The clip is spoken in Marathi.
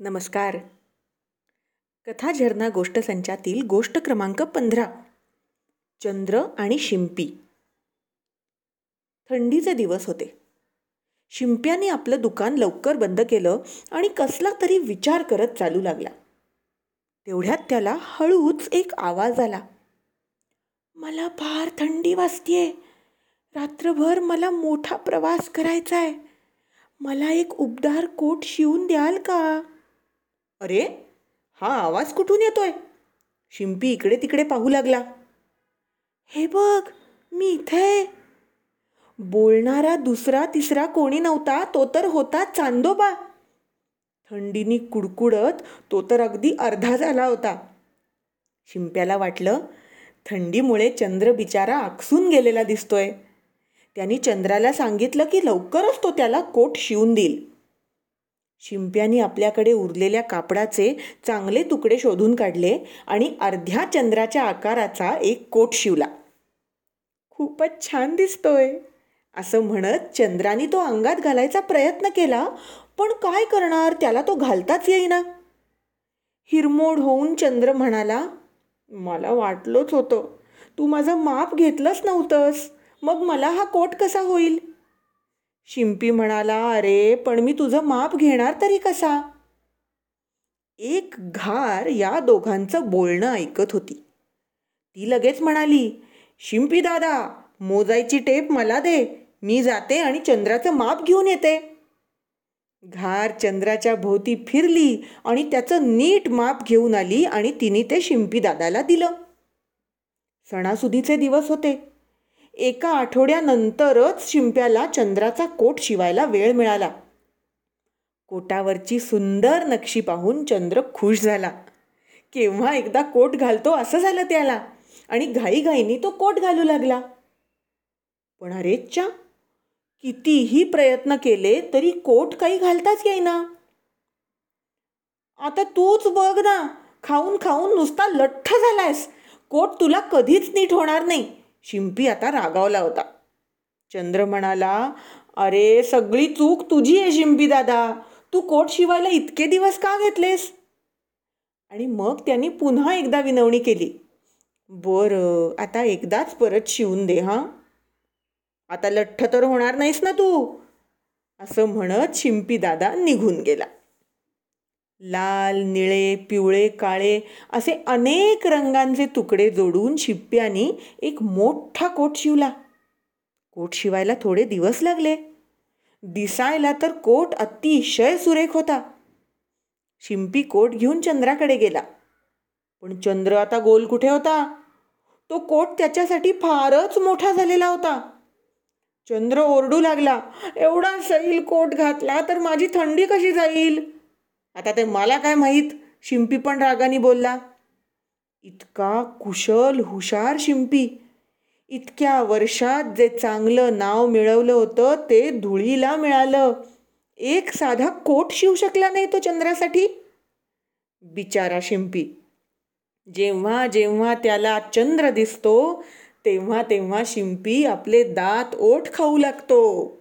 नमस्कार. कथा झरना गोष्ट संचातील गोष्ट क्रमांक पंधरा. चंद्र आणि शिंपी. थंडीचे दिवस होते. शिंप्याने आपलं दुकान लवकर बंद केलं आणि कसला तरी विचार करत चालू लागला. तेवढ्यात त्याला हळूच एक आवाज आला. मला फार थंडी वाजतीये. रात्रभर मला मोठा प्रवास करायचा आहे मला एक उबदार कोट शिवून द्याल का? अरे हा आवाज कुठून येतोय? शिंपी इकडे तिकडे पाहू लागला. हे बघ मी इथे बोलणारा दुसरा तिसरा कोणी नव्हता तो तर होता चांदोबा. थंडीनी कुडकुडत तो तर अगदी अर्धा झाला होता. शिंप्याला वाटलं थंडीमुळे चंद्र बिचारा आकसून गेलेला दिसतोय. त्यांनी चंद्राला सांगितलं की लवकरच तो त्याला कोट शिवून देईल. शिंप्यानी आपल्याकडे उरलेल्या कापडाचे चांगले तुकडे शोधून काढले आणि अर्ध्या चंद्राच्या आकाराचा एक कोट शिवला. खूपच छान दिसतोय असं म्हणत चंद्राने तो अंगात घालायचा प्रयत्न केला पण काय करणार त्याला तो घालताच येईना. हिरमोड होऊन चंद्र म्हणाला मला वाटलंच होतं तू माझं माप घेतलंच नव्हतंस मग मला हा कोट कसा होईल? शिंपी म्हणाला अरे पण मी तुझं माप घेणार तरी कसा? एक घार या दोघांचं बोलणं ऐकत होती. ती लगेच म्हणाली शिंपी दादा मोजायची टेप मला दे मी जाते आणि चंद्राचं माप घेऊन येते. घार चंद्राच्या भोवती फिरली आणि त्याचं नीट माप घेऊन आली आणि तिने ते शिंपी दादाला दिलं. सणासुदीचे दिवस होते. एका आठवड्यानंतरच शिंप्याला चंद्राचा कोट शिवायला वेळ मिळाला. कोटावरची सुंदर नक्षी पाहून चंद्र खुश झाला. केव्हा एकदा कोट घालतो असं झालं त्याला आणि घाईघाईनी तो कोट घालू लागला. पण अरेच्या कितीही प्रयत्न केले तरी कोट काही घालताच येईना. आता तूच बघ ना खाऊन खाऊन नुसता लठ्ठ झालायस. कोट तुला कधीच नीट होणार नाही. चिंपी आता रागावला होता. चंद्र म्हणाला अरे सगळी चूक तुझी आहे शिंपी दादा. तू कोट शिवायला इतके दिवस का घेतलेस? आणि मग त्यांनी पुन्हा एकदा विनवणी केली. बरं आता एकदाच परत शिवून दे हां. आता लठ्ठ तर होणार नाहीस ना तू. असं म्हणत शिंपी दादा निघून गेला. लाल निळे पिवळे काळे असे अनेक रंगांचे तुकडे जोडून शिप्प्यानी एक मोठा कोट शिवला. कोट शिवायला थोडे दिवस लागले. दिसायला तर कोट अतिशय सुरेख होता. शिंपी कोट घेऊन चंद्राकडे गेला. पण चंद्र आता गोल कुठे होता? तो कोट त्याच्यासाठी फारच मोठा झालेला होता. चंद्र ओरडू लागला एवढा सैल कोट घातला तर माझी थंडी कशी जाईल? आता ते मला काय माहीत? शिंपी पण रागाने बोलला. इतका कुशल हुशार शिंपी. इतक्या वर्षात जे चांगलं नाव मिळवलं होतं ते धुळीला मिळालं. एक साधा कोट शिवू शकला नाही तो चंद्रासाठी? बिचारा शिंपी. जेव्हा जेव्हा त्याला चंद्र दिसतो तेव्हा तेव्हा शिंपी आपले दात ओठ खाऊ लागतो.